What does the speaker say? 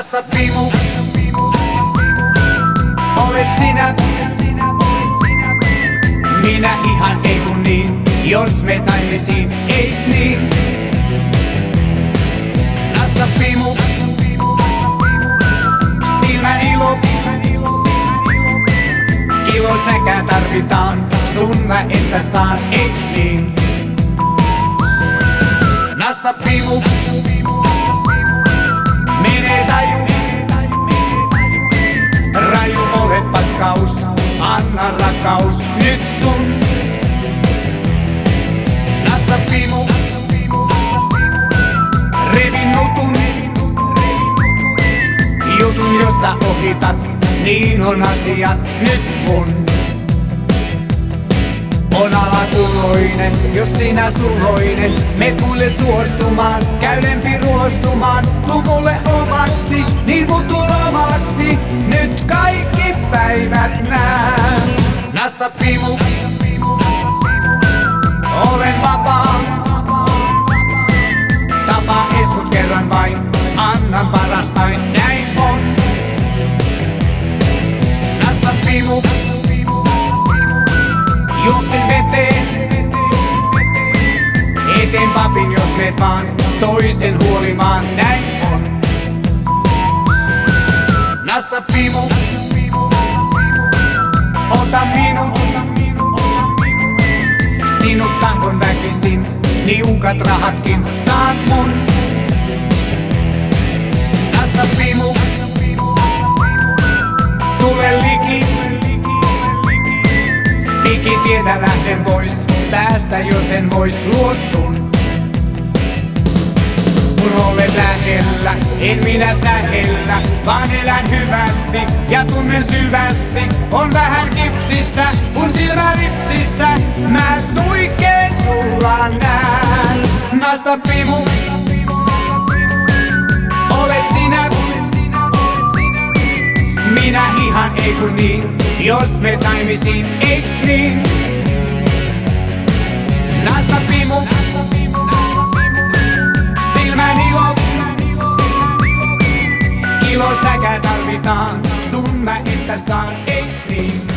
Nasta pimu, olet sinä. Minä ihan ei kun niin, jos me taimisiin, eiks niin? Nasta pimu, silmän ilo. Kilo säkä tarvitaan, sun mä että saan, eiks niin? Nasta pimu, menee anna rakkaus nyt sun. Nasta pimu, revin nutun. Jutun jossa ohitat, niin on asiat nyt mun. On alakuloinen, jos sinä suloinen Me kuule suostumaan, käydempi ruostumaan Tuu mulle omaksi, niin muutu omaksi Nyt kaikki päivät nää Nasta pimu. Olen vapaa. Tapa ees mut kerran vain. Annan parastain, näin on. Nasta pimu. Juoksen veteen. Eteen papin jos meet vaan Toisen huolimaan. Näin on. Nasta pimu. Ota minut Niukat rahatkin saat mun Nasta pimu Tule liki Piki tietä lähden pois, päästä jos en vois luo sun. Kun olet lähellä, en minä sähellä, vaan elän hyvästi ja tunnen syvästi. On vähän kipsissä, kun silmä ripsissä, mä tuikeen sulla näen. Nasta pimu, olet sinä. Minä ihan ei kun niin, jos me taimisiin, eiks niin? Nasta pimu, silmän ilo. Ilo säkä tarvitaan, sun mä että saan, eiks niin?